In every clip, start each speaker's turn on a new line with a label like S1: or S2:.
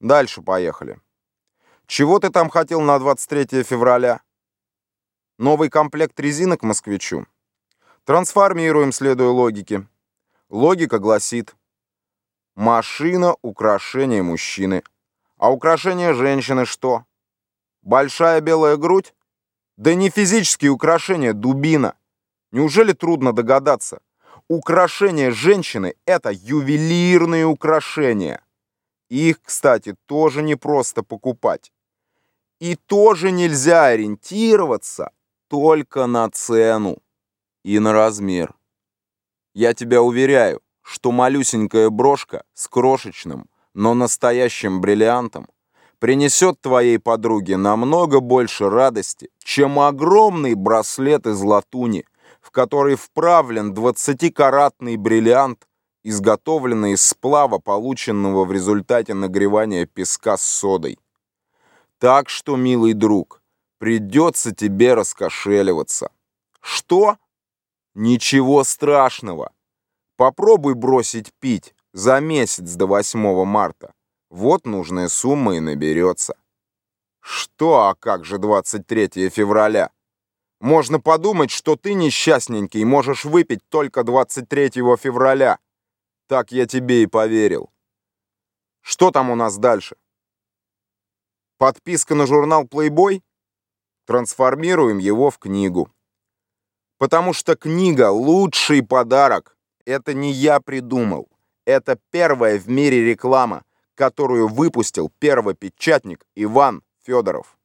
S1: Дальше поехали. Чего ты там хотел на 23 февраля? Новый комплект резинок москвичу? Трансформируем, следуя логике. Логика гласит, машина – украшение мужчины. А украшение женщины что? Большая белая грудь? Да не физические украшения, дубина. Неужели трудно догадаться? Украшения женщины – это ювелирные украшения. Их, кстати, тоже не просто покупать. И тоже нельзя ориентироваться только на цену и на размер. Я тебя уверяю, что малюсенькая брошка с крошечным, но настоящим бриллиантом принесет твоей подруге намного больше радости, чем огромный браслет из латуни, в который вправлен 20-каратный бриллиант, изготовленный из сплава, полученного в результате нагревания песка с содой. Так что, милый друг, придется тебе раскошеливаться. Что? Ничего страшного. Попробуй бросить пить за месяц до 8 марта. Вот нужная сумма и наберется. Что, а как же 23 февраля? Можно подумать, что ты несчастненький можешь выпить только 23 февраля. Так я тебе и поверил. Что там у нас дальше? Подписка на журнал Playboy? Трансформируем его в книгу. Потому что книга — лучший подарок. Это не я придумал. Это первая в мире реклама, которую выпустил первопечатник Иван Федоров.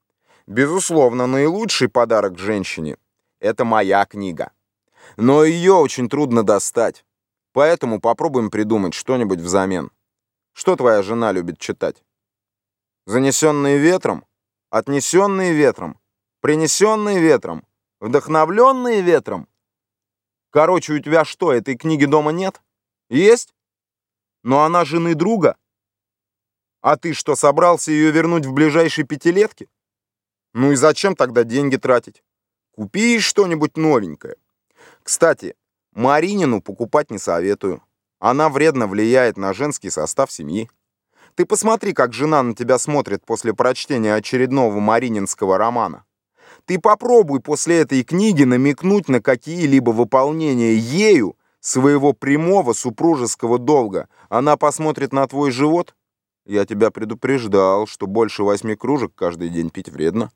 S1: Безусловно, наилучший подарок женщине — это моя книга. Но ее очень трудно достать. Поэтому попробуем придумать что-нибудь взамен. Что твоя жена любит читать? Занесенные ветром? Отнесенные ветром? Принесенные ветром? Вдохновленные ветром? Короче, у тебя что, этой книги дома нет? Есть? Но она жены друга? А ты что, собрался ее вернуть в ближайшей пятилетке? Ну и зачем тогда деньги тратить? Купи что-нибудь новенькое. Кстати, Маринину покупать не советую. Она вредно влияет на женский состав семьи. Ты посмотри, как жена на тебя смотрит после прочтения очередного марининского романа. Ты попробуй после этой книги намекнуть на какие-либо выполнения ею своего прямого супружеского долга. Она посмотрит на твой живот. Я тебя предупреждал, что больше восьми кружек каждый день пить вредно.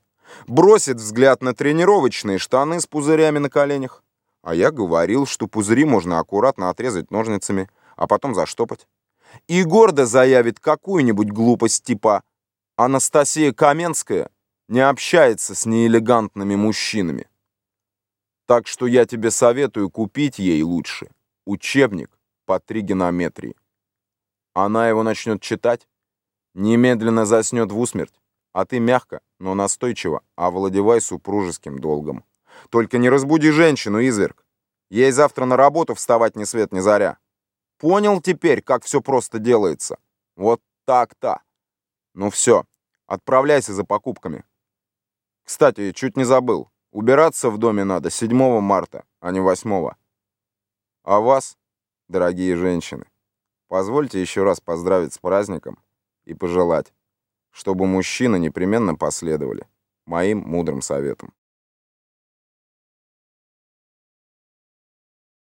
S1: Бросит взгляд на тренировочные штаны с пузырями на коленях. А я говорил, что пузыри можно аккуратно отрезать ножницами, а потом заштопать. И гордо заявит какую-нибудь глупость типа «Анастасия Каменская не общается с неэлегантными мужчинами». Так что я тебе советую купить ей лучше учебник по тригонометрии. Она его начнет читать, немедленно заснет в усмерть, а ты мягко, но настойчиво овладевай супружеским долгом. Только не разбуди женщину, изверг. Ей завтра на работу вставать ни свет ни заря. Понял теперь, как все просто делается? Вот так-то. Ну все, отправляйся за покупками. Кстати, чуть не забыл. Убираться в доме надо 7 марта, а не 8. А вас, дорогие женщины, позвольте еще раз поздравить с праздником и пожелать, чтобы мужчины непременно последовали моим мудрым советам.